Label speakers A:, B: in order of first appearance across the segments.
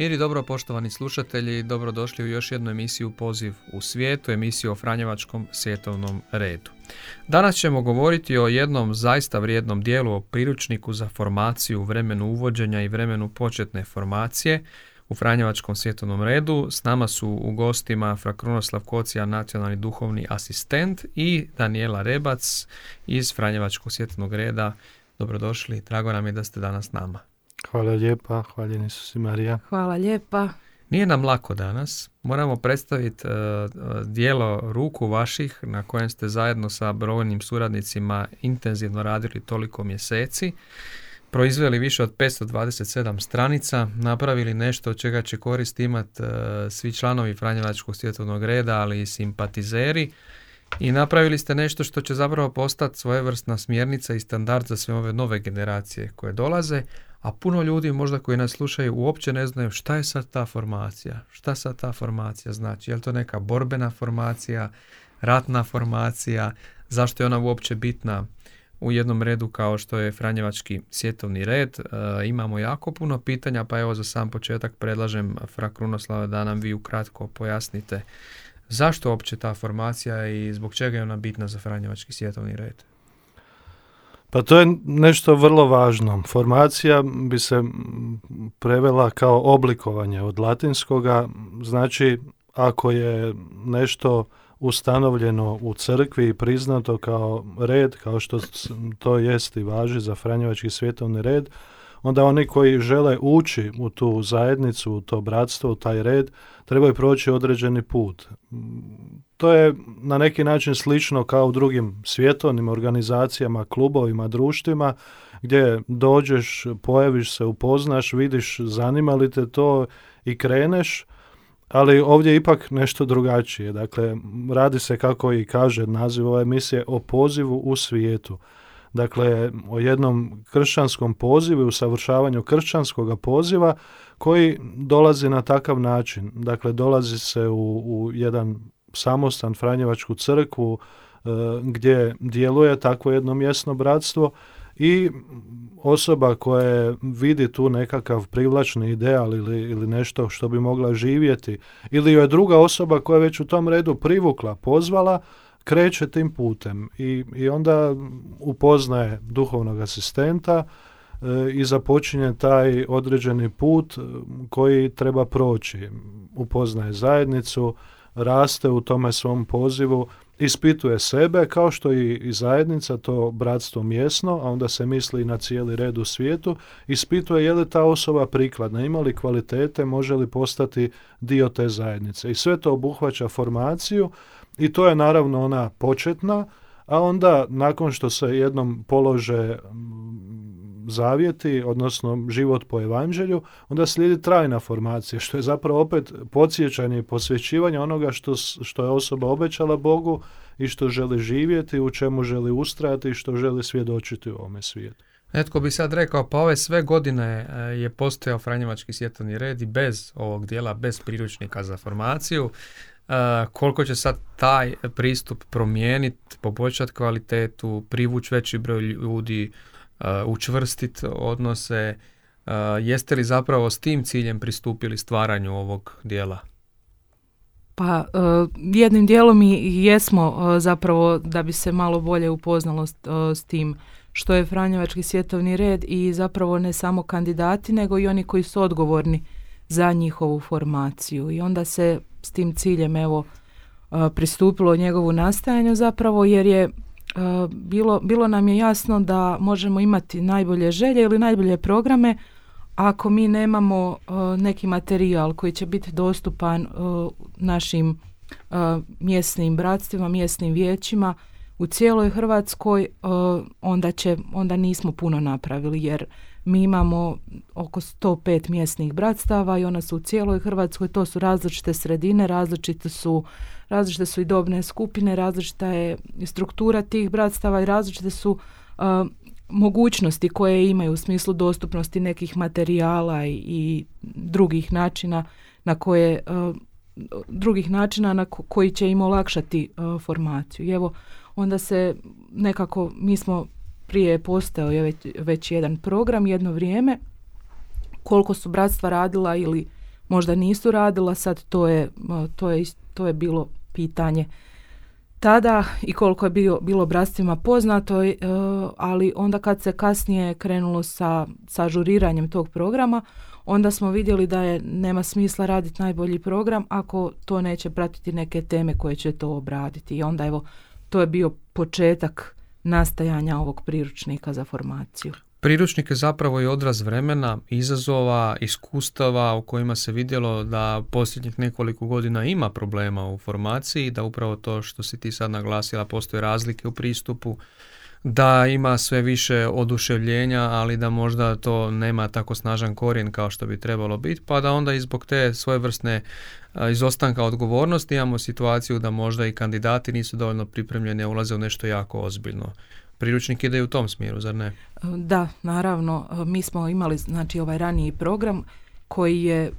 A: Mir i dobro poštovani slušatelji, dobrodošli u još jednu emisiju Poziv u svijetu, emisiju o Franjevačkom svjetovnom redu. Danas ćemo govoriti o jednom zaista vrijednom dijelu o priručniku za formaciju u vremenu uvođenja i vremenu početne formacije u Franjevačkom svjetovnom redu. S nama su u gostima Fra Krunoslav Kocija, nacionalni duhovni asistent i Daniela Rebac iz Franjevačkog svjetovnog reda. Dobrodošli, drago nam je da ste danas s nama.
B: Hvala lijepa, hvaljeni su si Marija.
C: Hvala lijepa.
A: Nije nam lako danas. Moramo predstaviti uh, dijelo ruku vaših na kojem ste zajedno sa brojnim suradnicima intenzivno radili toliko mjeseci. Proizveli više od 527 stranica, napravili nešto od čega će korist imati uh, svi članovi Franjevačkog svjetovnog reda, ali i simpatizeri. I napravili ste nešto što će zapravo postati svojevrsna smjernica i standard za sve ove nove generacije koje dolaze, a puno ljudi možda koji nas slušaju uopće ne znaju šta je sad ta formacija, šta sad ta formacija znači, je li to neka borbena formacija, ratna formacija, zašto je ona uopće bitna u jednom redu kao što je Franjevački svjetovni red. E, imamo jako puno pitanja, pa evo za sam početak predlažem Fra Krunoslava da nam vi ukratko pojasnite zašto uopće ta formacija i zbog čega je ona bitna za Franjevački svjetovni red.
B: Pa to je nešto vrlo važno. Formacija bi se prevela kao oblikovanje od latinskoga, znači ako je nešto ustanovljeno u crkvi i priznato kao red, kao što to jest i važi za Franjevački svjetovni red, onda oni koji žele ući u tu zajednicu, u to bratstvo, u taj red, trebaju proći određeni put. To je na neki način slično kao u drugim svjetovnim organizacijama, klubovima, društvima, gdje dođeš, pojaviš se, upoznaš, vidiš zanima li te to i kreneš, ali ovdje je ipak nešto drugačije. Dakle, radi se kako i kaže naziv ove emisije o pozivu u svijetu. Dakle, o jednom kršćanskom pozivu, usavršavanju kršćanskog poziva koji dolazi na takav način. Dakle, dolazi se u, u jedan samostan Franjevačku crkvu e, gdje djeluje takvo jedno mjesno bratstvo i osoba koja vidi tu nekakav privlačni ideal ili, ili nešto što bi mogla živjeti ili je druga osoba koja je već u tom redu privukla, pozvala, kreće tim putem i, i onda upoznaje duhovnog asistenta e, i započinje taj određeni put e, koji treba proći. Upoznaje zajednicu, raste u tome svom pozivu, ispituje sebe kao što i, i zajednica, to bratstvo mjesno, a onda se misli na cijeli red u svijetu, ispituje je li ta osoba prikladna, ima li kvalitete, može li postati dio te zajednice. I sve to obuhvaća formaciju i to je naravno ona početna, a onda nakon što se jednom polože zavjeti, odnosno život po evanđelju, onda slijedi trajna formacija, što je zapravo opet podsjećanje i posvećivanje onoga što, što je osoba obećala Bogu i što želi živjeti, u čemu želi ustrajati i što želi svjedočiti u ovome svijetu.
A: Netko bi sad rekao, pa ove sve godine e, je postojao Franjevački svjetovni red i bez ovog dijela, bez priručnika za formaciju. E, koliko će sad taj pristup promijeniti, poboljšati kvalitetu, privući veći broj ljudi, Uh, učvrstiti odnose. Uh, jeste li zapravo s tim ciljem pristupili stvaranju ovog dijela?
C: Pa uh, jednim dijelom i jesmo zapravo da bi se malo bolje upoznalo s tim što je Franjevački svjetovni red i zapravo ne samo kandidati nego i oni koji su odgovorni za njihovu formaciju i onda se s tim ciljem evo pristupilo njegovu nastajanju zapravo jer je bilo, bilo nam je jasno da možemo imati najbolje želje ili najbolje programe ako mi nemamo e, neki materijal koji će biti dostupan e, našim mjesnim bratstvima, mjesnim vijećima u cijeloj Hrvatskoj, onda, će, onda nismo puno napravili jer mi imamo oko 105 mjesnih bratstava i ona su u cijeloj Hrvatskoj, to su različite sredine, različite su različite su i dobne skupine, različita je struktura tih bratstava i različite su mogućnosti koje imaju u smislu dostupnosti nekih materijala i, i drugih načina na koje drugih načina na koji će im olakšati formaciju. I evo onda se nekako mi smo prije postao je već, već jedan program jedno vrijeme koliko su bratstva radila ili možda nisu radila, sad to je, to je, to je bilo pitanje tada i koliko je bio, bilo obrazcima poznato, e, ali onda kad se kasnije krenulo sa, sa ažuriranjem tog programa, onda smo vidjeli da je nema smisla raditi najbolji program ako to neće pratiti neke teme koje će to obraditi. I onda evo, to je bio početak nastajanja ovog priručnika za formaciju.
A: Priručnik je zapravo i odraz vremena, izazova, iskustava u kojima se vidjelo da posljednjih nekoliko godina ima problema u formaciji, da upravo to što si ti sad naglasila, postoje razlike u pristupu, da ima sve više oduševljenja, ali da možda to nema tako snažan korijen kao što bi trebalo biti, pa da onda i zbog te svojevrsne izostanka odgovornosti imamo situaciju da možda i kandidati nisu dovoljno pripremljeni, ulaze u nešto jako ozbiljno. Priručnik ide u tom smjeru, zar ne?
C: Da, naravno. Mi smo imali znači ovaj raniji program koji je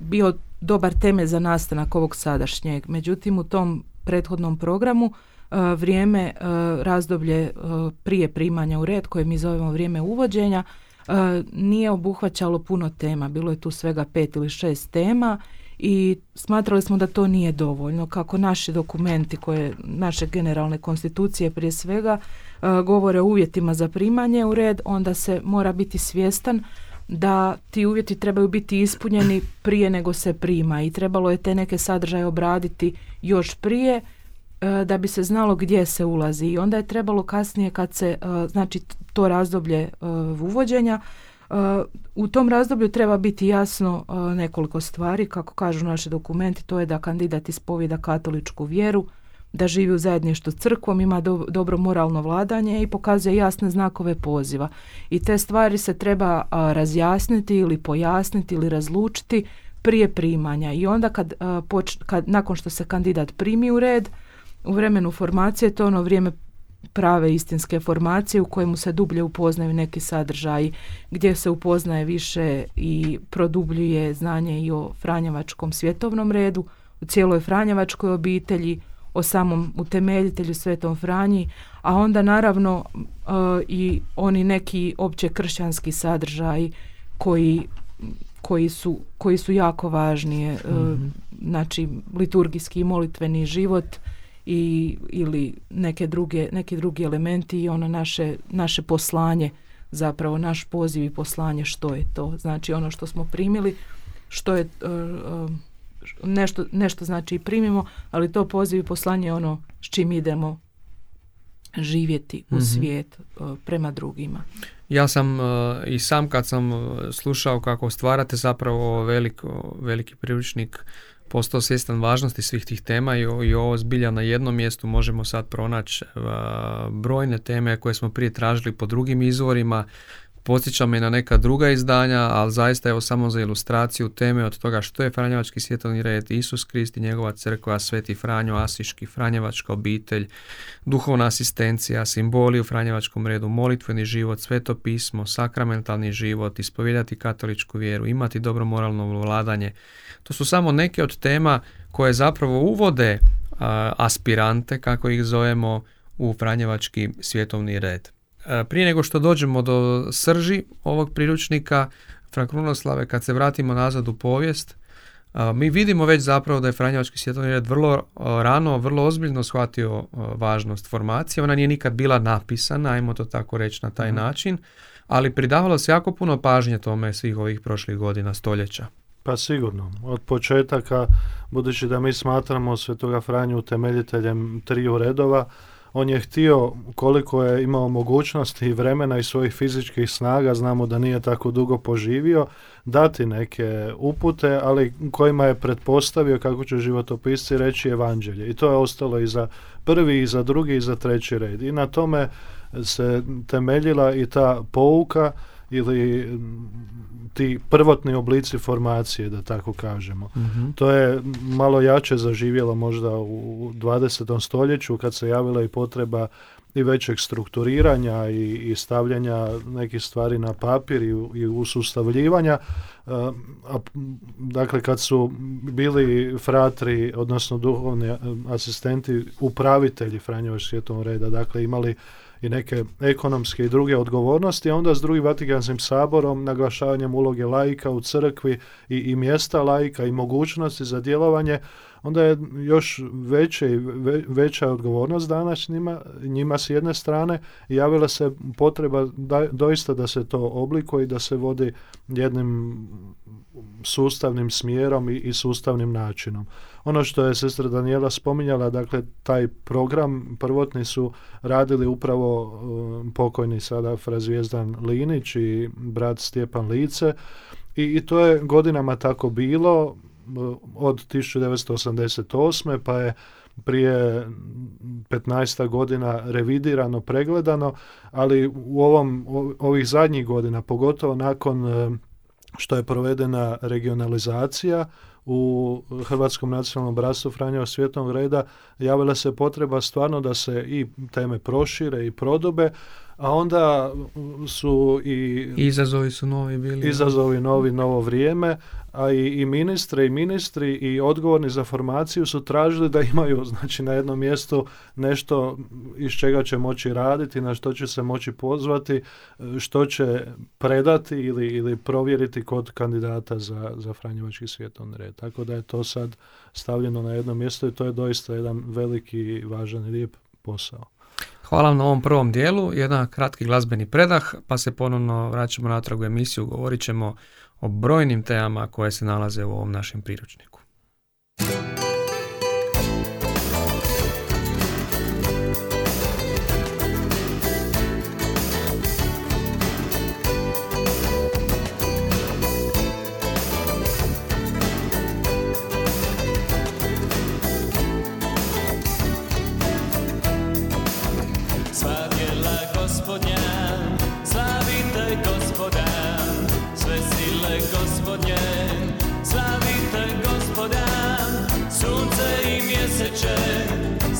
C: bio dobar temelj za nastanak ovog sadašnjeg. Međutim, u tom prethodnom programu vrijeme, razdoblje prije primanja u red, koje mi zovemo vrijeme uvođenja, nije obuhvaćalo puno tema. Bilo je tu svega pet ili šest tema i smatrali smo da to nije dovoljno. Kako naši dokumenti, koje naše generalne konstitucije prije svega, govore o uvjetima za primanje u red, onda se mora biti svjestan da ti uvjeti trebaju biti ispunjeni prije nego se prima i trebalo je te neke sadržaje obraditi još prije E, da bi se znalo gdje se ulazi i onda je trebalo kasnije kad se e, znači to razdoblje e, uvođenja u tom razdoblju treba biti jasno nekoliko stvari kako kažu naši dokumenti to je da kandidat ispovida katoličku vjeru da živi u zajedništvu crkvom, ima dobro moralno vladanje i pokazuje jasne znakove poziva. I te stvari se treba razjasniti ili pojasniti ili razlučiti prije primanja. I onda kad, kad nakon što se kandidat primi u red, u vremenu formacije to je ono vrijeme prave istinske formacije u kojemu se dublje upoznaju neki sadržaji gdje se upoznaje više i produbljuje znanje i o Franjevačkom svjetovnom redu, u cijeloj Franjevačkoj obitelji, o samom utemeljitelju Svetom Franji, a onda naravno e, i oni neki opće kršćanski sadržaji koji, koji, su, koji su jako važni, e, mhm. znači liturgijski i molitveni život, i ili neke druge, neki drugi elementi i ono naše, naše poslanje zapravo naš poziv i poslanje što je to. Znači ono što smo primili što je uh, uh, nešto, nešto znači i primimo ali to poziv i poslanje je ono s čim idemo živjeti u mm svijet uh, prema drugima.
A: Ja sam i sam kad sam slušao kako stvarate zapravo velik, veliki priručnik postao svjestan važnosti svih tih tema i, i ovo zbilja na jednom mjestu možemo sad pronaći brojne teme koje smo prije tražili po drugim izvorima, Podsjeća me na neka druga izdanja, ali zaista evo samo za ilustraciju teme od toga što je Franjevački svjetovni red, Isus Krist i njegova crkva, Sveti Franjo, Asiški, Franjevačka obitelj, duhovna asistencija, simboli u Franjevačkom redu, molitveni život, sveto pismo, sakramentalni život, ispovijedati katoličku vjeru, imati dobro moralno vladanje. To su samo neke od tema koje zapravo uvode aspirante, kako ih zovemo, u Franjevački svjetovni red. E, prije nego što dođemo do srži ovog priručnika Frank Runoslave, kad se vratimo nazad u povijest, e, mi vidimo već zapravo da je Franjevački svjetovni red vrlo e, rano, vrlo ozbiljno shvatio važnost formacije. Ona nije nikad bila napisana, ajmo to tako reći na taj mhm. način, ali pridavalo se jako puno pažnje tome svih ovih prošlih godina, stoljeća.
B: Pa sigurno. Od početaka, budući da mi smatramo Svetoga Franju utemeljiteljem triju redova, on je htio koliko je imao mogućnosti i vremena i svojih fizičkih snaga, znamo da nije tako dugo poživio, dati neke upute, ali kojima je pretpostavio kako će životopisci reći evanđelje. I to je ostalo i za prvi, i za drugi, i za treći red. I na tome se temeljila i ta pouka ili ti prvotni oblici formacije, da tako kažemo. Mhm. To je malo jače zaživjelo možda u 20. stoljeću kad se javila i potreba i većeg strukturiranja i, i stavljanja nekih stvari na papir i, i usustavljivanja. A, dakle, kad su bili fratri, odnosno duhovni asistenti, upravitelji Franjevačkog svjetovnog reda, dakle imali i neke ekonomske i druge odgovornosti, a onda s drugim Vatikanskim saborom, naglašavanjem uloge laika u crkvi i, i mjesta laika i mogućnosti za djelovanje, onda je još veće, veća odgovornost danas njima, njima s jedne strane javila se potreba da, doista da se to oblikuje i da se vodi jednim sustavnim smjerom i, i sustavnim načinom. Ono što je sestra Daniela spominjala, dakle, taj program prvotni su radili upravo uh, pokojni sada Frazvijezdan Linić i brat Stjepan Lice i, i to je godinama tako bilo od 1988. pa je prije 15 godina revidirano, pregledano, ali u ovom ovih zadnjih godina, pogotovo nakon uh, što je provedena regionalizacija u Hrvatskom nacionalnom bratstvu Franjeva svjetnog reda javila se potreba stvarno da se i teme prošire i prodube, a onda su i...
A: Izazovi su novi bili.
B: Izazovi novi, novo vrijeme, a i, i ministre i ministri i odgovorni za formaciju su tražili da imaju znači na jednom mjestu nešto iz čega će moći raditi, na što će se moći pozvati, što će predati ili, ili provjeriti kod kandidata za, za Franjevački svjetovni red. Tako da je to sad stavljeno na jedno mjesto i to je doista jedan veliki, važan i lijep posao.
A: Hvala na ovom prvom dijelu, jedan kratki glazbeni predah, pa se ponovno vraćamo natrag u emisiju, govorit ćemo o brojnim temama koje se nalaze u ovom našem priručniku.
D: Sve kiše i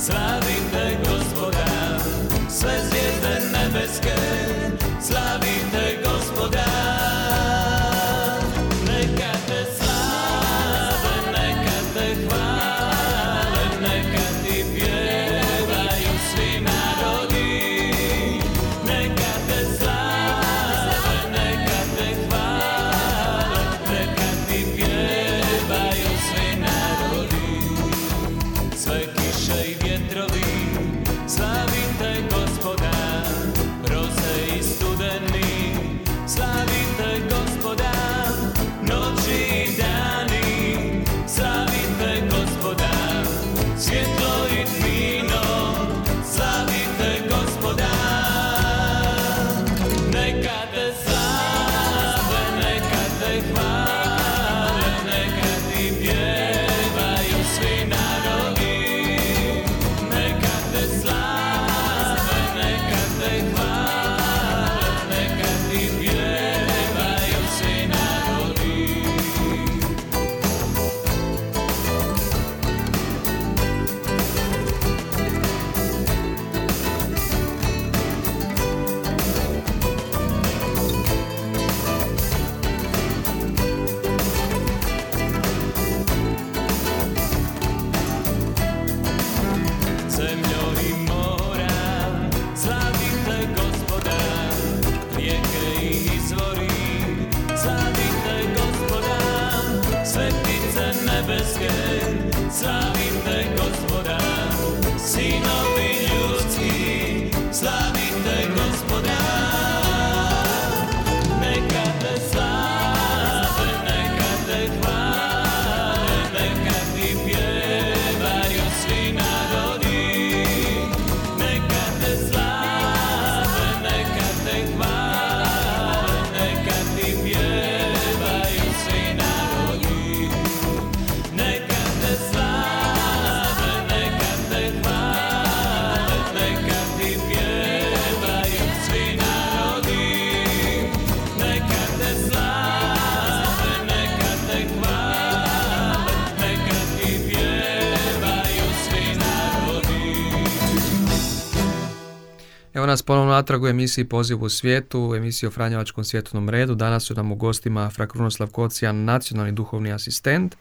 A: natrag u emisiji Poziv u svijetu, u emisiji o Franjevačkom svjetovnom redu. Danas su nam u gostima Fra Krunoslav Kocijan, nacionalni duhovni asistent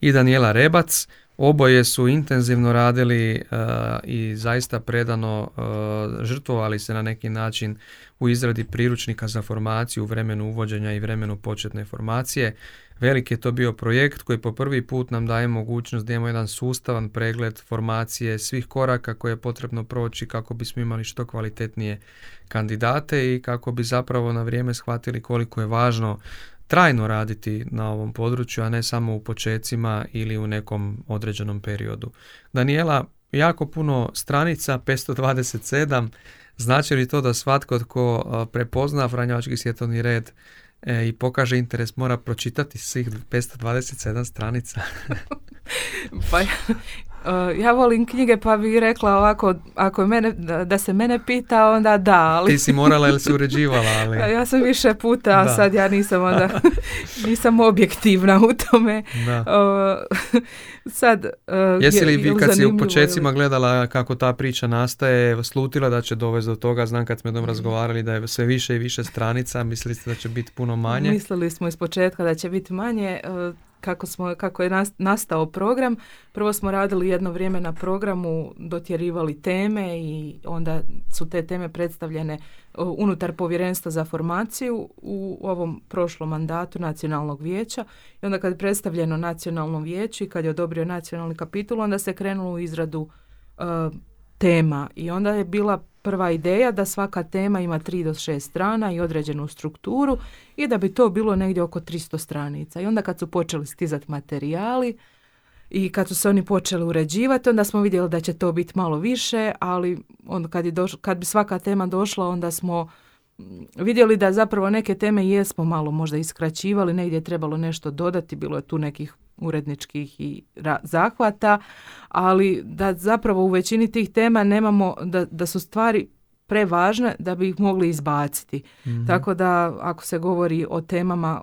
A: i Daniela Rebac. Oboje su intenzivno radili e, i zaista predano uh, žrtvovali se na neki način u izradi priručnika za formaciju u vremenu uvođenja i vremenu početne formacije. Veliki je to bio projekt koji po prvi put nam daje mogućnost da imamo jedan sustavan pregled formacije svih koraka koje je potrebno proći kako bismo imali što kvalitetnije kandidate i kako bi zapravo na vrijeme shvatili koliko je važno trajno raditi na ovom području, a ne samo u počecima ili u nekom određenom periodu. Daniela, jako puno stranica, 527, znači li to da svatko tko prepozna Franjevački svjetovni red e, i pokaže interes mora pročitati svih 527 stranica.
C: pa Uh, ja volim knjige pa bih rekla ovako, ako je mene, da se mene pita, onda da. Ali...
A: Ti si morala ili si uređivala, ali...
C: ja sam više puta, a sad ja nisam onda, nisam objektivna u tome. Da. Uh, sad, uh,
A: Jesi li vi kad si u počecima gledala kako ta priča nastaje, slutila da će dovesti do toga, znam kad smo jednom razgovarali da je sve više i više stranica, mislili ste da će biti puno manje?
C: Mislili smo iz početka da će biti manje, kako, smo, kako je nastao program. Prvo smo radili jedno vrijeme na programu, dotjerivali teme i onda su te teme predstavljene unutar povjerenstva za formaciju u ovom prošlom mandatu nacionalnog vijeća. I onda kad je predstavljeno nacionalnom vijeću i kad je odobrio nacionalni kapitul, onda se krenulo u izradu e, tema i onda je bila prva ideja da svaka tema ima 3 do 6 strana i određenu strukturu i da bi to bilo negdje oko 300 stranica. I onda kad su počeli stizati materijali i kad su se oni počeli uređivati, onda smo vidjeli da će to biti malo više, ali onda kad, je kad bi svaka tema došla, onda smo mm, vidjeli da zapravo neke teme jesmo malo možda iskraćivali, negdje je trebalo nešto dodati, bilo je tu nekih uredničkih i zahvata, ali da zapravo u većini tih tema nemamo, da, da su stvari prevažne da bi ih mogli izbaciti. Mhm. Tako da ako se govori o temama,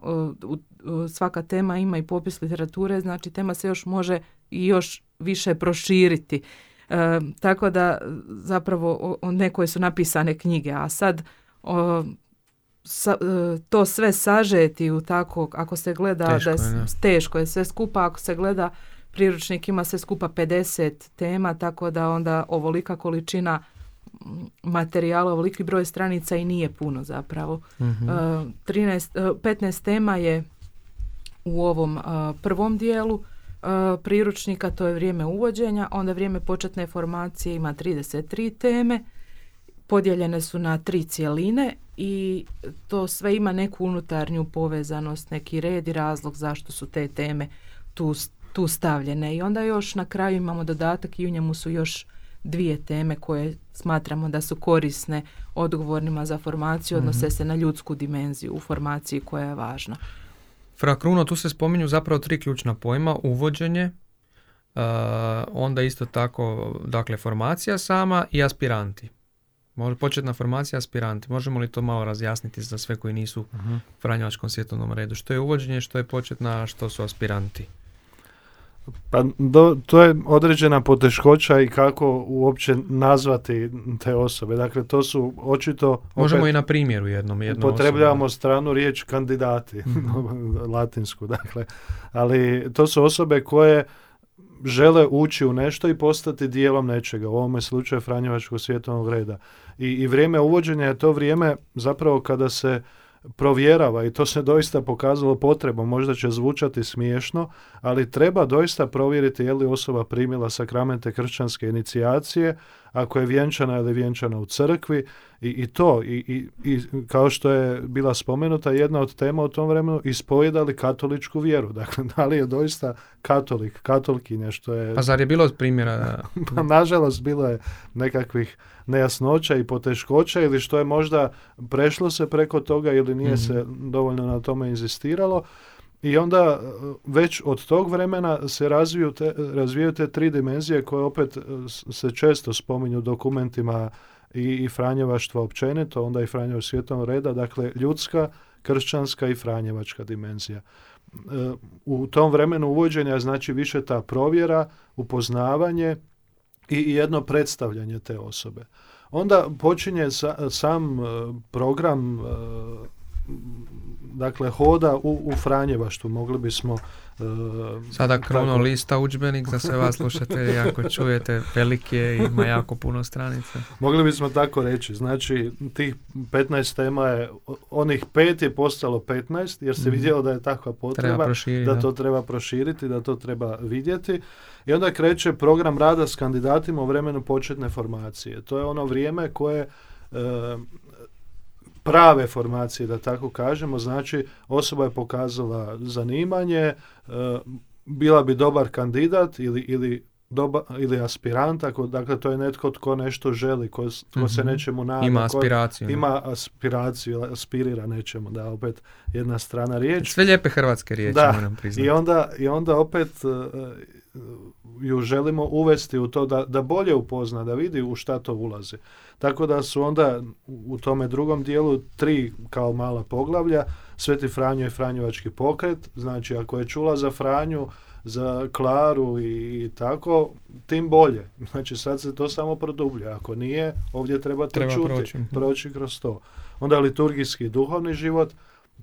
C: svaka tema ima i popis literature, znači tema se još može i još više proširiti. E, tako da zapravo o, nekoj su napisane knjige, a sad o, sa, e, to sve sažeti u tako, ako se gleda teško, da je, teško je sve skupa, ako se gleda priručnik ima sve skupa 50 tema, tako da onda ovolika količina materijala, ovoliki broj stranica i nije puno zapravo. uh 13, 15 tema je u ovom uh, prvom dijelu uh, priručnika, to je vrijeme uvođenja, onda vrijeme početne formacije ima 33 teme, podijeljene su na tri cijeline i to sve ima neku unutarnju povezanost, neki red i razlog zašto su te teme tu, tu stavljene. I onda još na kraju imamo dodatak i u njemu su još dvije teme koje smatramo da su korisne odgovornima za formaciju, odnose mhm. se na ljudsku dimenziju u formaciji koja je važna.
A: Fra Kruno, tu se spominju zapravo tri ključna pojma, uvođenje, uh, onda isto tako dakle formacija sama i aspiranti. Može početna formacija aspiranti. Možemo li to malo razjasniti za sve koji nisu u uh Franjevačkom svjetovnom redu? Što je uvođenje, što je početna, što su aspiranti?
B: Pa do, to je određena poteškoća i kako uopće nazvati te osobe. Dakle, to su očito...
A: Možemo i na primjeru jednom.
B: jednom Potrebljavamo stranu riječ kandidati, mm latinsku, dakle. Ali to su osobe koje žele ući u nešto i postati dijelom nečega. U ovome slučaju Franjevačkog svjetovnog reda. I, I vrijeme uvođenja je to vrijeme zapravo kada se provjerava i to se doista pokazalo potrebom, možda će zvučati smiješno, ali treba doista provjeriti je li osoba primila sakramente kršćanske inicijacije, ako je vjenčana ili vjenčana u crkvi i, i to, i, i, i, kao što je bila spomenuta jedna od tema u tom vremenu, ispojedali katoličku vjeru. Dakle, da li je doista katolik, katolkinja, što je...
A: Pa zar je bilo primjera?
B: pa nažalost bilo je nekakvih nejasnoća i poteškoća ili što je možda prešlo se preko toga ili nije se mhm. dovoljno na tome inzistiralo. I onda e, već od tog vremena se razviju te, razvijaju te tri dimenzije koje opet e, se često spominju dokumentima i, i Franjevaštva općenito, onda i Franjeva svjetom reda, dakle ljudska, kršćanska i Franjevačka dimenzija. E, u tom vremenu uvođenja znači više ta provjera, upoznavanje, i jedno predstavljanje te osobe. Onda počinje sam e, program dakle hoda u, u Franjevaštu. Mogli bismo
A: Uh, Sada krono lista udžbenik za sve vas slušatelji, ako čujete veliki je, ima jako puno stranica.
B: Mogli bismo tako reći, znači tih 15 tema je, onih pet je postalo 15 jer se mm. vidjelo da je takva potreba, da to treba proširiti, da to treba vidjeti. I onda kreće program rada s kandidatima u vremenu početne formacije. To je ono vrijeme koje uh, prave formacije, da tako kažemo, znači osoba je pokazala zanimanje, e, bila bi dobar kandidat ili, ili, doba, ili aspirant, ako, dakle to je netko tko nešto želi, ko, ko se mhm. nečemu nada.
A: Ima aspiraciju.
B: ima aspiraciju, aspirira nečemu, da opet jedna strana riječ.
A: Sve lijepe hrvatske riječi,
B: da,
A: moram priznati.
B: I onda, i onda opet uh, ju želimo uvesti u to da, da bolje upozna, da vidi u šta to ulazi. Tako da su onda u tome drugom dijelu tri kao mala poglavlja, Sveti Franjo i Franjevački pokret, znači ako je čula za Franju, za Klaru i, tako, tim bolje. Znači sad se to samo produblja. Ako nije, ovdje treba, treba čuti, proći. proći kroz to. Onda liturgijski duhovni život,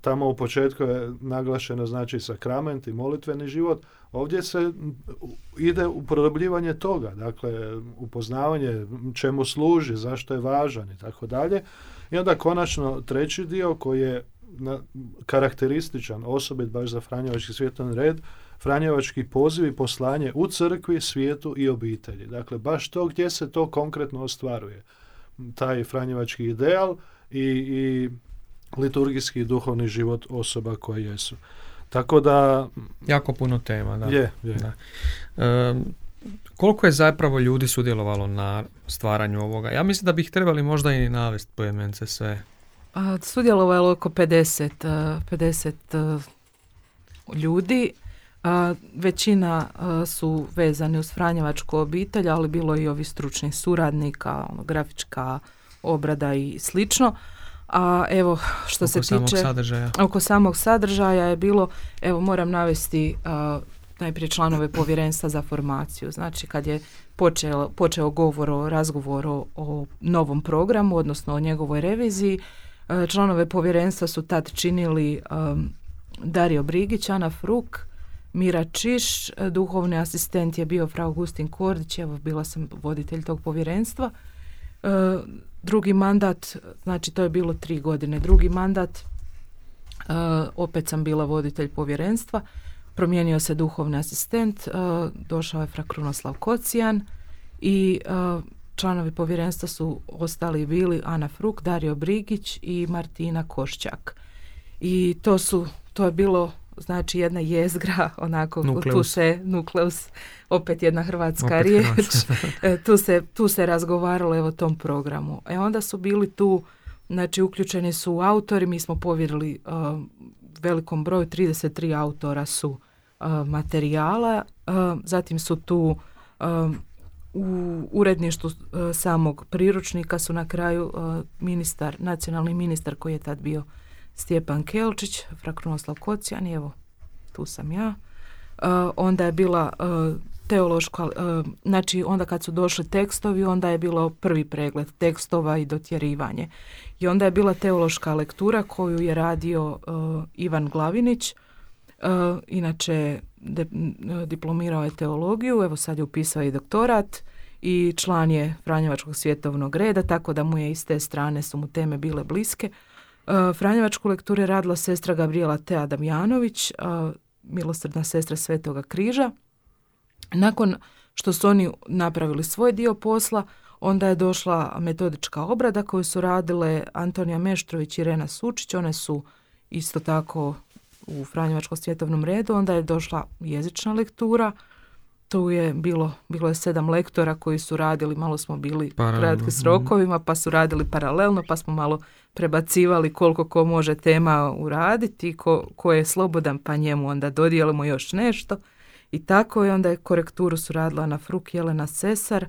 B: tamo u početku je naglašeno znači sakrament i molitveni život, ovdje se ide u produbljivanje toga, dakle upoznavanje čemu služi, zašto je važan i tako dalje. I onda konačno treći dio koji je na, karakterističan osobit baš za Franjevački svjetovni red, Franjevački poziv i poslanje u crkvi, svijetu i obitelji. Dakle, baš to gdje se to konkretno ostvaruje. Taj Franjevački ideal i, i liturgijski i duhovni život osoba koje jesu. Tako da...
A: Jako puno tema, da.
B: Je, je. Da.
A: koliko je zapravo ljudi sudjelovalo na stvaranju ovoga? Ja mislim da bih trebali možda i navesti pojemence sve.
C: A, sudjelovalo oko 50, 50 ljudi. A, većina su vezani uz Franjevačku obitelj, ali bilo i ovi stručnih suradnika, ono, grafička obrada i slično. A evo što
A: se
C: tiče
A: sadržaja.
C: oko samog sadržaja je bilo, evo moram navesti uh, najprije članove povjerenstva za formaciju. Znači kad je počeo, počeo govor o razgovoru o novom programu, odnosno o njegovoj reviziji, članove povjerenstva su tad činili um, Dario Brigić, Ana Fruk, Mira Čiš, duhovni asistent je bio Frau Augustin Kordić, evo bila sam voditelj tog povjerenstva. Drugi mandat, znači to je bilo tri godine, drugi mandat, uh, opet sam bila voditelj povjerenstva, promijenio se duhovni asistent, uh, došao je fra Krunoslav Kocijan i članovi povjerenstva su ostali bili Ana Fruk, Dario Brigić i Martina Košćak. I to su, to je bilo znači jedna jezgra, onako nukleus. tu se, nukleus, opet jedna hrvatska riječ, e, tu, se, tu se razgovaralo evo tom programu. E onda su bili tu, znači uključeni su autori, mi smo povjerili uh, velikom broju, 33 autora su uh, materijala, zatim su tu u uredništvu samog priručnika su na kraju ministar, nacionalni ministar koji je tad bio Stjepan Kelčić, Frakrunoslav Kocijan i evo, tu sam ja. Uh, onda je bila uh, teološka, uh, znači onda kad su došli tekstovi, onda je bilo prvi pregled tekstova i dotjerivanje. I onda je bila teološka lektura koju je radio Ivan Glavinić, inače diplomirao je teologiju, evo sad je upisao i doktorat i član je Franjevačkog svjetovnog reda, tako da mu je iz te strane su mu teme bile bliske. Uh, Franjevačku lekturu je radila sestra Gabriela Tea Damjanović, uh, milosrdna sestra Svetoga križa. Nakon što su oni napravili svoj dio posla, onda je došla metodička obrada koju su radile Antonija Meštrović i Rena Sučić. One su isto tako u Franjevačkom svjetovnom redu. Onda je došla jezična lektura tu je bilo, bilo je sedam lektora koji su radili, malo smo bili kratki s rokovima, pa su radili paralelno, pa smo malo prebacivali koliko ko može tema uraditi, ko, ko je slobodan pa njemu onda dodijelimo još nešto. I tako je, onda je korekturu su radila na Fruk Jelena Cesar.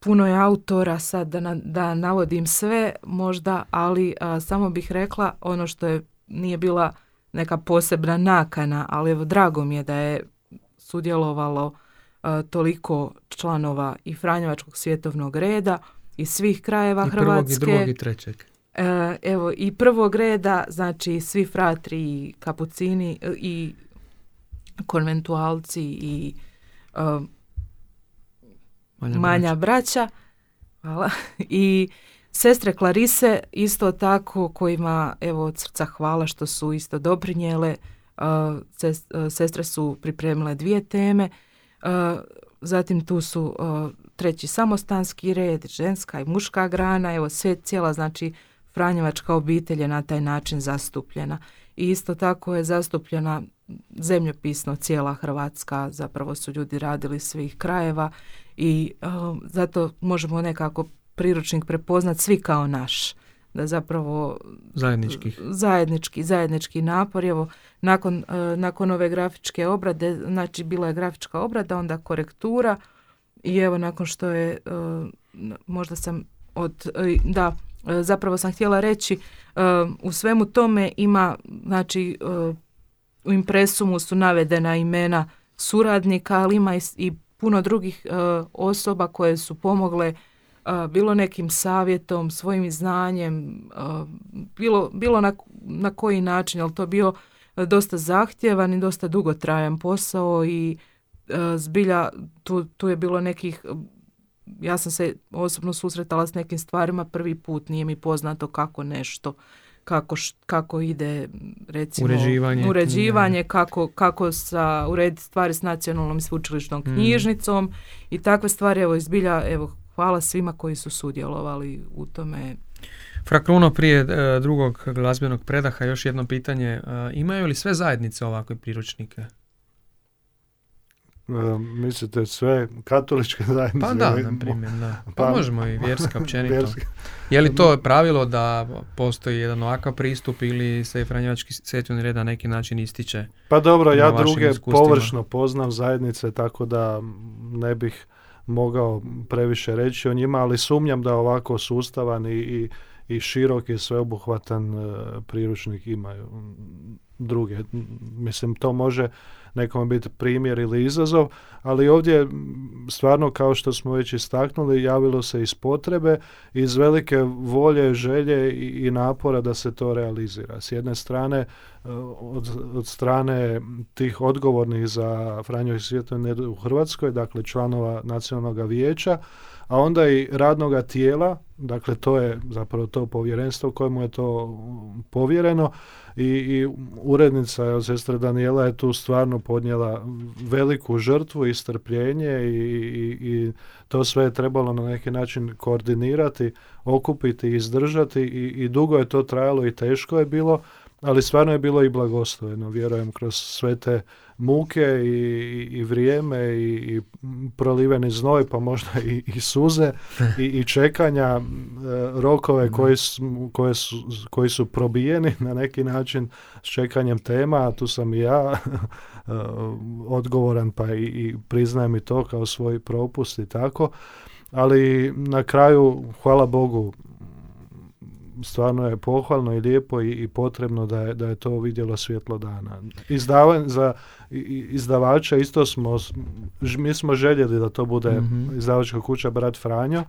C: puno je autora, sad da, da navodim sve možda, ali samo bih rekla ono što je nije bila neka posebna nakana, ali evo drago mi je da je sudjelovalo toliko članova i Franjevačkog svjetovnog reda iz svih krajeva
A: I
C: Hrvatske.
A: prvog i drugog i trećeg.
C: E, evo i prvog reda, znači svi fratri i kapucini e, i konventualci i e,
A: Manja
C: manja braća. Hvala. I sestre Klarise isto tako kojima evo od srca hvala što su isto doprinijele. Ses- sestre su pripremile dvije teme. Zatim tu su treći samostanski red, ženska i muška grana. Evo sve cijela znači Franjevačka obitelj je na taj način zastupljena. I isto tako je zastupljena zemljopisno cijela Hrvatska, zapravo su ljudi radili svih krajeva i zato možemo nekako priručnik prepoznat svi kao naš da zapravo
A: Zajedničkih.
C: zajednički, zajednički napor. Evo, nakon, uh, nakon ove grafičke obrade, znači bila je grafička obrada, onda korektura i evo nakon što je, uh, možda sam od, uh, da, zapravo sam htjela reći, uh, u svemu tome ima, znači, uh, u impresumu su navedena imena suradnika, ali ima i, i puno drugih osoba koje su pomogle uh, bilo nekim savjetom, svojim znanjem, bilo, bilo na, na koji način, ali to je bio dosta zahtjevan i dosta dugotrajan posao i zbilja tu, tu je bilo nekih ja sam se osobno susretala s nekim stvarima prvi put, nije mi poznato kako nešto kako, š- kako ide recimo
A: Uređivanje
C: uređivanje kako, kako sa, urediti stvari s nacionalnom i sveučilišnom
A: Mm.
C: knjižnicom i takve stvari, evo izbilja, evo hvala svima koji su sudjelovali u tome.
A: Fra Kruno, prije e, drugog glazbenog predaha još jedno pitanje. E, imaju li sve zajednice ovakve priručnike?
B: E, mislite sve katoličke zajednice?
A: Pa da, na primjer, da. Pa,
B: Pa-
A: možemo i vjerska općenito.
B: Vjerske.
A: Je li to pravilo da postoji jedan ovakav pristup ili se Franjevački svetovni red na neki način ističe?
B: Pa dobro,
A: na
B: ja druge površno poznam zajednice, tako da ne bih mogao previše reći o njima, ali sumnjam da ovako sustavan i, i, i širok i sveobuhvatan e, priručnik imaju druge. Mislim, to može nekome biti primjer ili izazov, ali ovdje stvarno kao što smo već istaknuli, javilo se iz potrebe, iz velike volje, želje i, napora da se to realizira. S jedne strane, e, od, od strane tih odgovornih za Franjo i u Hrvatskoj, dakle članova nacionalnog vijeća, a onda i radnoga tijela, dakle to je zapravo to povjerenstvo kojemu je to povjereno i, i urednica evo, sestra Daniela je tu stvarno podnijela veliku žrtvu i strpljenje i, i, i to sve je trebalo na neki način koordinirati, okupiti, izdržati i, i dugo je to trajalo i teško je bilo, ali stvarno je bilo i blagostojno, vjerujem, kroz sve te muke i, i, vrijeme i, i proliveni znoj, pa možda i, i suze i, i čekanja, e, rokove koji su, koje su, koji su probijeni na neki način s čekanjem tema, a tu sam i ja e, odgovoran pa i, i priznajem i to kao svoj propust i tako, ali na kraju, hvala Bogu, stvarno je pohvalno i lijepo i, i potrebno da je, da je to vidjelo svjetlo dana. Izdavan, za izdavača isto smo, mi smo željeli da to bude
A: Mhm.
B: izdavačka kuća Brat Franjo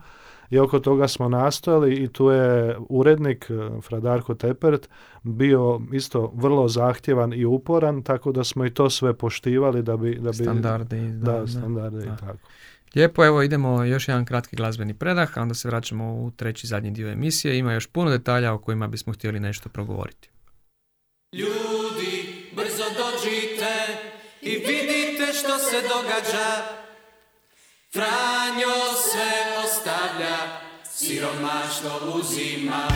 B: i oko toga smo nastojali i tu je urednik eh, Fradarko Tepert bio isto vrlo zahtjevan i uporan, tako da smo i to sve poštivali da bi... Da bi
A: Standardi.
B: Da,
A: Da, da.
B: standarde
A: da.
B: i tako.
A: Lijepo, evo idemo još jedan kratki glazbeni predah, a onda se vraćamo u treći zadnji dio emisije. Ima još puno detalja o kojima bismo htjeli nešto progovoriti.
D: Ljudi, brzo dođite i vidite što se događa. Franjo sve ostavlja, siromaštvo uzima.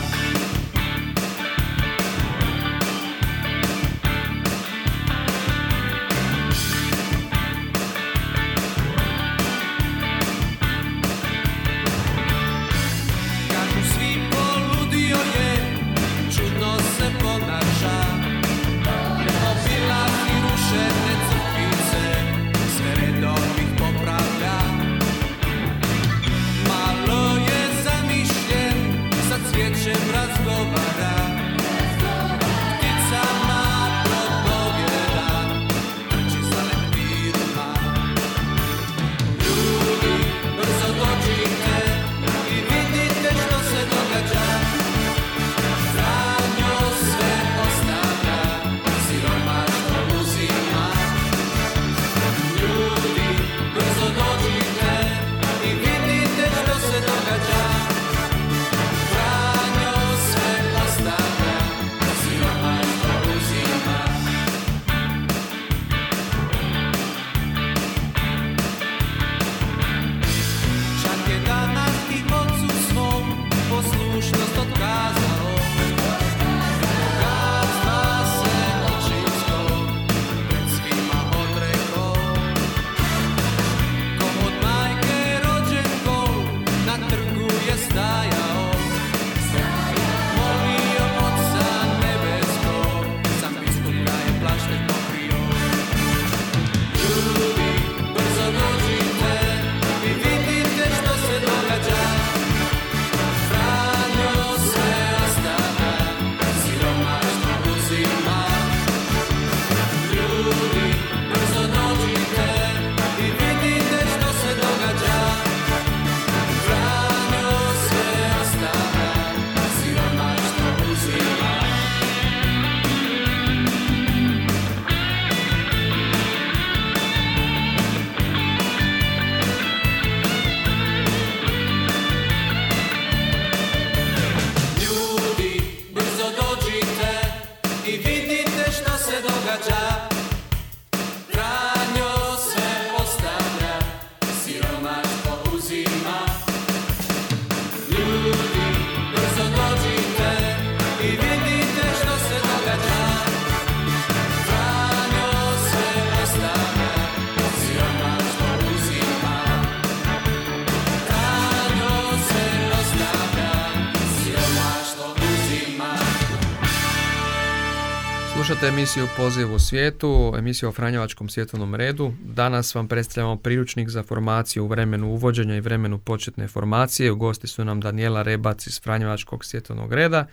A: Emisiju Poziv u svijetu, emisiju o Franjevačkom svjetovnom redu. Danas vam predstavljamo priručnik za formaciju u vremenu uvođenja i vremenu početne formacije. U gosti su nam Daniela Rebac iz Franjevačkog svjetovnog reda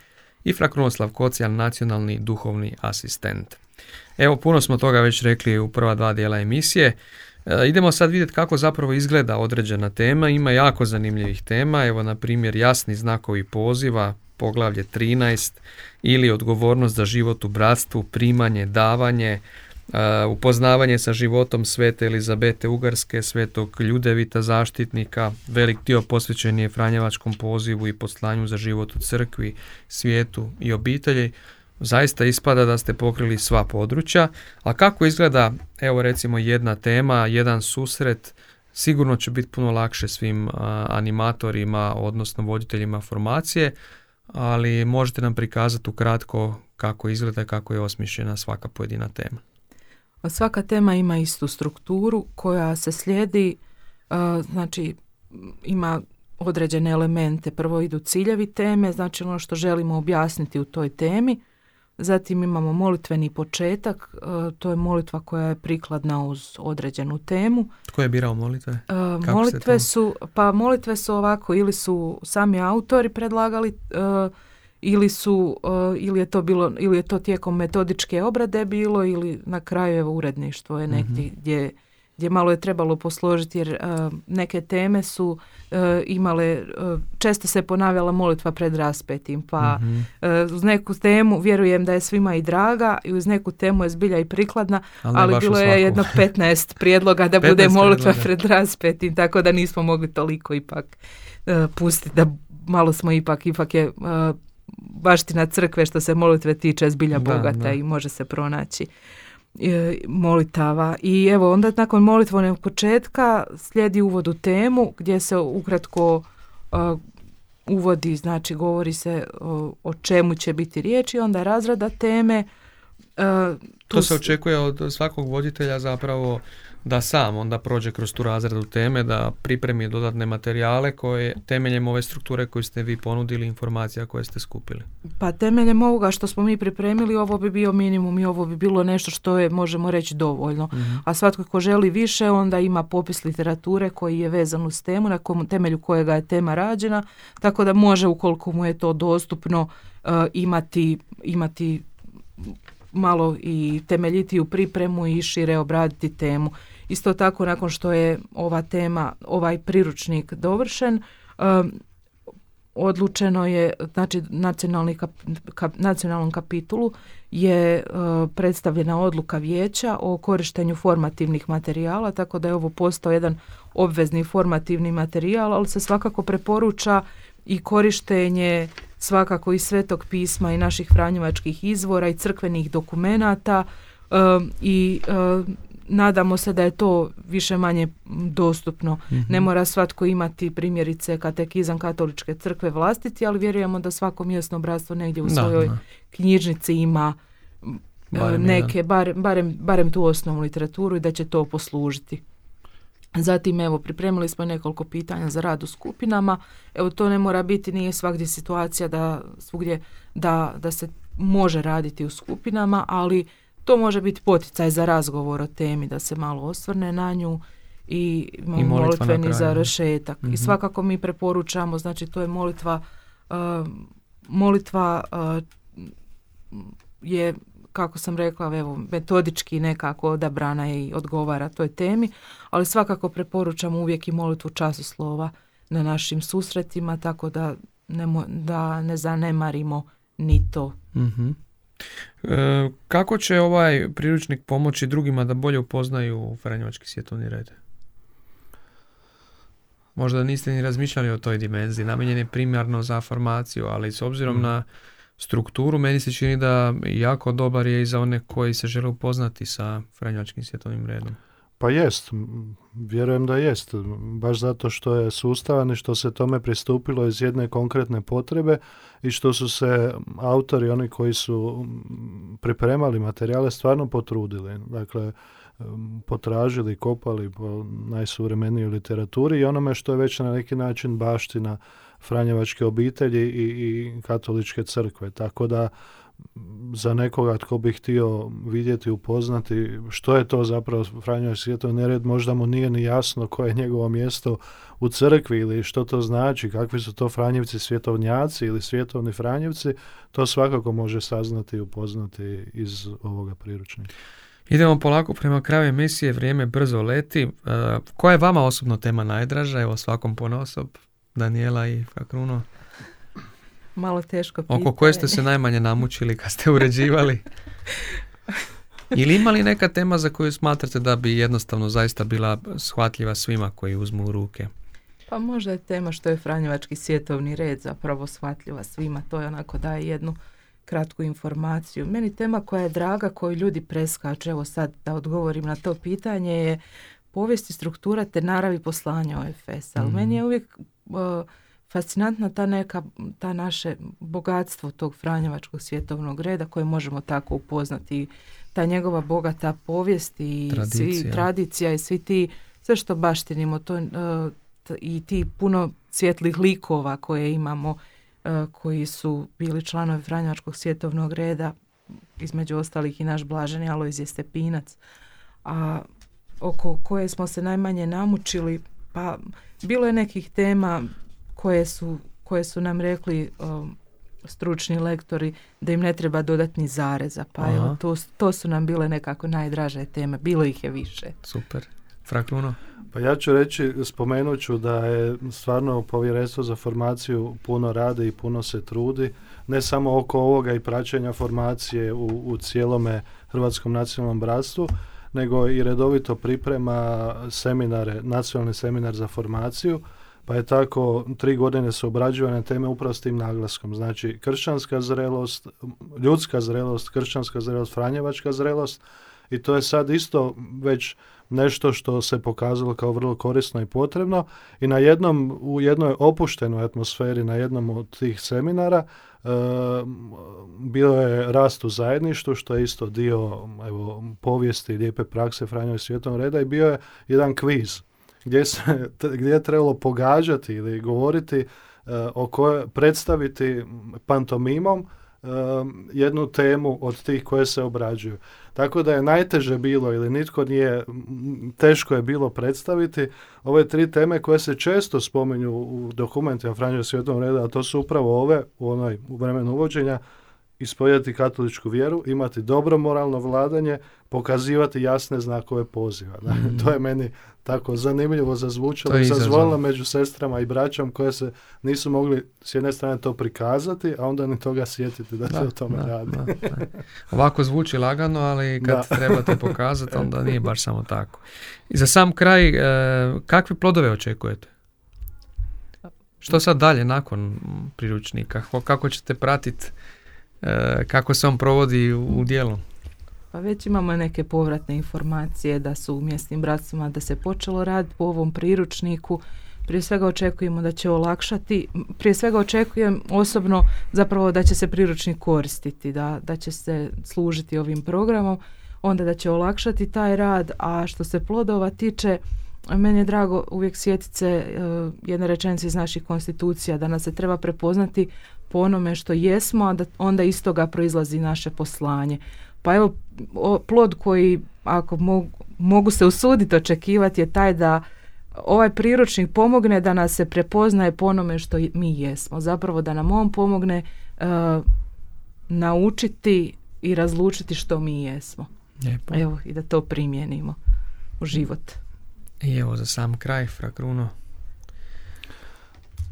A: i Fra Krunoslav Kocijan, nacionalni duhovni asistent. Evo, puno smo toga već rekli u prva dva dijela emisije. E, idemo sad vidjeti kako zapravo izgleda određena tema. Ima jako zanimljivih tema. Evo, na primjer, jasni znakovi poziva, poglavlje 13 ili odgovornost za život u bratstvu, primanje, davanje, upoznavanje sa životom svete Elizabete Ugarske, svetog Ljudevita zaštitnika, velik dio posvećen je Franjevačkom pozivu i poslanju za život u crkvi, svijetu i obitelji. Zaista ispada da ste pokrili sva područja, a kako izgleda, evo recimo jedna tema, jedan susret, sigurno će biti puno lakše svim animatorima, odnosno voditeljima formacije, ali možete nam prikazati ukratko kako izgleda i kako je osmišljena svaka pojedina tema.
C: Svaka tema ima istu strukturu koja se slijedi, znači ima određene elemente. Prvo idu ciljevi teme, znači ono što želimo objasniti u toj temi. Zatim imamo molitveni početak, e, to je molitva koja je prikladna uz određenu temu.
A: Tko je birao molitve? E,
C: Kako molitve su, pa molitve su ovako, ili su sami autori predlagali, e, ili su, ili je to bilo, ili je to tijekom metodičke obrade bilo, ili na kraju evo uredništvo je negdje mm gdje gdje malo je trebalo posložiti jer neke teme su imale, često se ponavljala molitva pred raspetim, pa mm uz neku temu vjerujem da je svima i draga i uz neku temu je zbilja i prikladna, ali, bilo je jedno 15 prijedloga da bude molitva pred raspetim, tako da nismo mogli toliko ipak pustiti, da malo smo ipak, ipak je baština crkve što se molitve tiče zbilja bogata i može se pronaći molitava i evo onda nakon molitvonog početka slijedi uvod u temu gdje se ukratko uh, uvodi, znači govori se o čemu će biti riječ i onda razrada teme.
A: Uh, to se očekuje od svakog voditelja zapravo da sam onda prođe kroz tu razradu teme, da pripremi dodatne materijale koje temeljem ove strukture koju ste vi ponudili, informacija koje ste skupili.
C: Pa temeljem ovoga što smo mi pripremili, ovo bi bio minimum i ovo bi bilo nešto što je, možemo reći, dovoljno. Mhm. A svatko ko želi više, onda ima popis literature koji je vezan uz temu, na temelju kojega je tema rađena, tako da može, ukoliko mu je to dostupno, uh, imati, imati malo i temeljitiju pripremu i šire obraditi temu. Isto tako nakon što je ova tema, ovaj priručnik dovršen, um, odlučeno je, znači nacionalni nacionalnom kapitulu je uh, predstavljena odluka vijeća o korištenju formativnih materijala, tako da je ovo postao jedan obvezni formativni materijal, ali se svakako preporuča i korištenje svakako i svetog pisma i naših franjevačkih izvora i crkvenih dokumenata um, i um, nadamo se da je to više manje dostupno. Ne mhm. mora svatko imati primjerice katekizam katoličke crkve vlastiti, ali vjerujemo da svako mjesno bratstvo negdje u svojoj knjižnici ima barem neke, barem, barem, barem tu osnovnu literaturu i da će to poslužiti. Zatim evo pripremili smo nekoliko pitanja za rad u skupinama. Evo to ne mora biti, nije svakdje situacija da svugdje da, da se može raditi u skupinama, ali to može biti poticaj za razgovor o temi, da se malo osvrne na nju i, I molitveni za rešetak. I mhm. svakako mi preporučamo, znači to je molitva, uh, molitva uh, je kako sam rekla, evo, metodički nekako odabrana i odgovara toj temi, ali svakako preporučam uvijek i molitvu časoslova na našim susretima, tako da ne, da ne zanemarimo ni to.
A: mm E, kako će ovaj priručnik pomoći drugima da bolje upoznaju Franjevački svjetovni red? Možda niste ni razmišljali o toj dimenziji, namijenjen je primarno za formaciju, ali s obzirom mm. na strukturu, meni se čini da jako dobar je i za one koji se žele upoznati sa Franjevačkim svjetovnim redom.
B: Pa jest, vjerujem da jest, baš zato što je sustavan i što se tome pristupilo iz jedne konkretne potrebe i što su se autori, oni koji su pripremali materijale, stvarno potrudili. Dakle, potražili, kopali po najsuvremenijoj literaturi i onome što je već na neki način baština Franjevačke obitelji i, i katoličke crkve. Tako da za nekoga tko bi htio vidjeti, upoznati što je to zapravo Franjevački svjetovni nered, možda mu nije ni jasno koje je njegovo mjesto u crkvi ili što to znači, kakvi su to Franjevci svjetovnjaci ili svjetovni Franjevci, to svakako može saznati i upoznati iz ovoga priručnika.
A: Idemo polako prema kraju emisije, vrijeme brzo leti. E, koja je vama osobno tema najdraža? Evo svakom ponosob, Daniela i Fakruno.
C: Malo teško pitanje.
A: Oko koje ste se najmanje namučili kad ste uređivali? Ili ima li neka tema za koju smatrate da bi jednostavno zaista bila shvatljiva svima koji uzmu u ruke?
C: Pa možda je tema što je Franjevački svjetovni red zapravo shvatljiva svima. To je onako daje jednu kratku informaciju. Meni tema koja je draga, koju ljudi preskaču, evo sad da odgovorim na to pitanje je povijest i struktura te naravi poslanja OFS. Ali meni je uvijek uh, fascinantna ta neka, ta naše bogatstvo tog Franjevačkog svjetovnog reda koje možemo tako upoznati. Ta njegova bogata povijest i
A: Tradicija.
C: svi tradicija i svi ti, sve što baštinimo, to, t- i ti puno svjetlih likova koje imamo, uh, koji su bili članovi Franjevačkog svjetovnog reda, između ostalih i naš blaženi Alojzije Stepinac, a oko koje smo se najmanje namučili, pa bilo je nekih tema koje su, koje su nam rekli um, stručni lektori da im ne treba dodatni zareza, pa
A: Aha.
C: evo to, to su nam bile nekako najdraže teme, bilo ih je više.
A: Super. Frakruno?
B: Pa ja ću reći, spomenut ću da je stvarno povjerenstvo za formaciju puno radi i puno se trudi, ne samo oko ovoga i praćenja formacije u, u cijelome Hrvatskom nacionalnom bratstvu, nego i redovito priprema seminare, nacionalni seminar za formaciju, pa je tako tri godine su obrađivane teme upravo s tim naglaskom. Znači, kršćanska zrelost, ljudska zrelost, kršćanska zrelost, franjevačka zrelost i to je sad isto već nešto što se pokazalo kao vrlo korisno i potrebno i na jednom, u jednoj opuštenoj atmosferi, na jednom od tih seminara e, bio je rast u zajedništvu, što je isto dio evo, povijesti i lijepe prakse Franjeva svjetovnog reda i bio je jedan kviz gdje, se, gdje je trebalo pogađati ili govoriti e, o kojoj, predstaviti pantomimom e, jednu temu od tih koje se obrađuju. Tako da je najteže bilo ili nitko nije, teško je bilo predstaviti ove tri teme koje se često spominju u dokumentima Franjeva svjetovnog reda, a to su upravo ove u onoj u vremenu uvođenja, ispoljati katoličku vjeru, imati dobro moralno vladanje, pokazivati jasne znakove poziva.
A: Mhm.
B: To je meni tako zanimljivo zazvučalo i zazvonilo među sestrama i braćom koje se nisu mogli s jedne strane to prikazati, a onda ni toga sjetiti da, se o tome
A: da,
B: radi.
A: da, da. Ovako zvuči lagano, ali kad
B: Da.
A: trebate pokazati, onda nije baš samo tako. I za sam kraj, e, kakve plodove očekujete? Što sad dalje nakon priručnika? Kako ćete pratiti kako se on provodi u, u djelu?
C: Pa već imamo neke povratne informacije da su u mjesnim bratstvima da se počelo raditi po ovom priručniku. Prije svega očekujemo da će olakšati, prije svega očekujem osobno zapravo da će se priručnik koristiti, da, da će se služiti ovim programom, onda da će olakšati taj rad, a što se plodova tiče, meni je drago uvijek sjetiti se e, jedne rečenice iz naših konstitucija, da nas se treba prepoznati po onome što jesmo, a da onda iz toga proizlazi naše poslanje. Pa evo, o- plod koji, ako mogu, mogu se usuditi očekivati, je taj da ovaj priručnik pomogne da nas se prepoznaje po onome što mi jesmo. Zapravo da nam on pomogne e, naučiti i razlučiti što mi jesmo.
A: Lijepo.
C: Evo, i da to primijenimo u život.
A: I evo za sam kraj, Frakruno.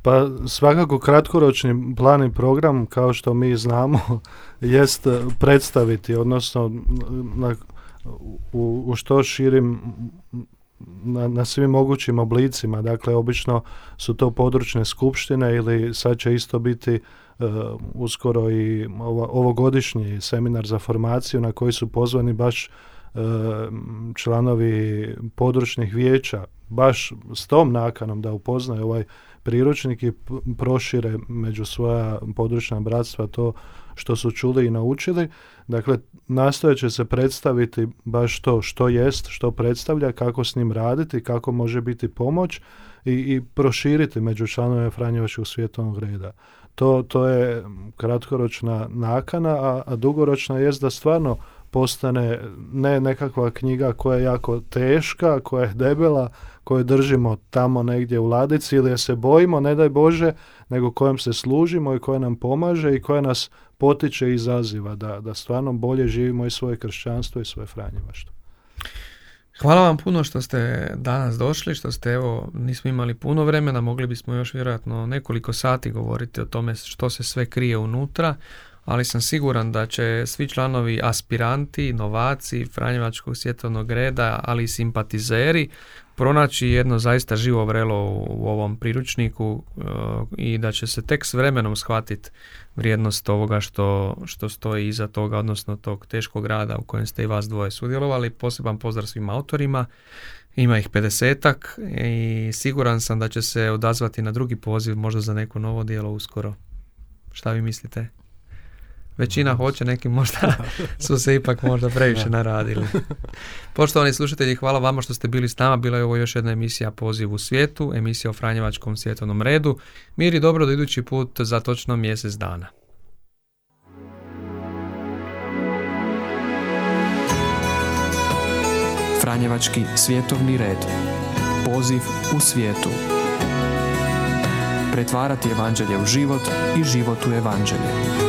B: Pa svakako kratkoročni plan i program, kao što mi znamo, jest eh, predstaviti, odnosno na, u, u što širim na, na svim mogućim oblicima. Dakle, obično su to područne skupštine ili sad će isto biti eh, uskoro i ova- ovogodišnji seminar za formaciju na koji su pozvani baš eh, članovi područnih vijeća baš s tom nakanom da upoznaju ovaj priručnik i prošire među svoja područna bratstva to što su čuli i naučili. Dakle, nastojat će se predstaviti baš to što jest, što predstavlja, kako s njim raditi, kako može biti pomoć i, i proširiti među članove Franjevačkog svjetovnog reda. To, to je kratkoročna nakana, a, a dugoročna jest da stvarno postane ne nekakva knjiga koja je jako teška, koja je debela, koju držimo tamo negdje u ladici ili je se bojimo, ne daj Bože, nego kojom se služimo i koja nam pomaže i koja nas potiče i izaziva da, da stvarno bolje živimo i svoje kršćanstvo i svoje franjevaštvo.
A: Hvala vam puno što ste danas došli, što ste evo, nismo imali puno vremena, mogli bismo još vjerojatno nekoliko sati govoriti o tome što se sve krije unutra, ali sam siguran da će svi članovi aspiranti, novaci, Franjevačkog svjetovnog reda, ali i simpatizeri pronaći jedno zaista živo vrelo u ovom priručniku e, i da će se tek s vremenom shvatiti vrijednost ovoga što, što stoji iza toga, odnosno tog teškog rada u kojem ste i vas dvoje sudjelovali. Poseban pozdrav svim autorima. Ima ih 50 i siguran sam da će se odazvati na drugi poziv, možda za neko novo dijelo uskoro. Šta vi mislite? Većina hoće, neki možda su se ipak možda previše naradili. Poštovani slušatelji, hvala vama što ste bili s nama. Bila je ovo još jedna emisija Poziv u svijetu, emisija o Franjevačkom svjetovnom redu. Mir i dobro do idući put za točno mjesec dana.
E: Franjevački svjetovni red. Poziv u svijetu. Pretvarati evanđelje u život i život u evanđelje.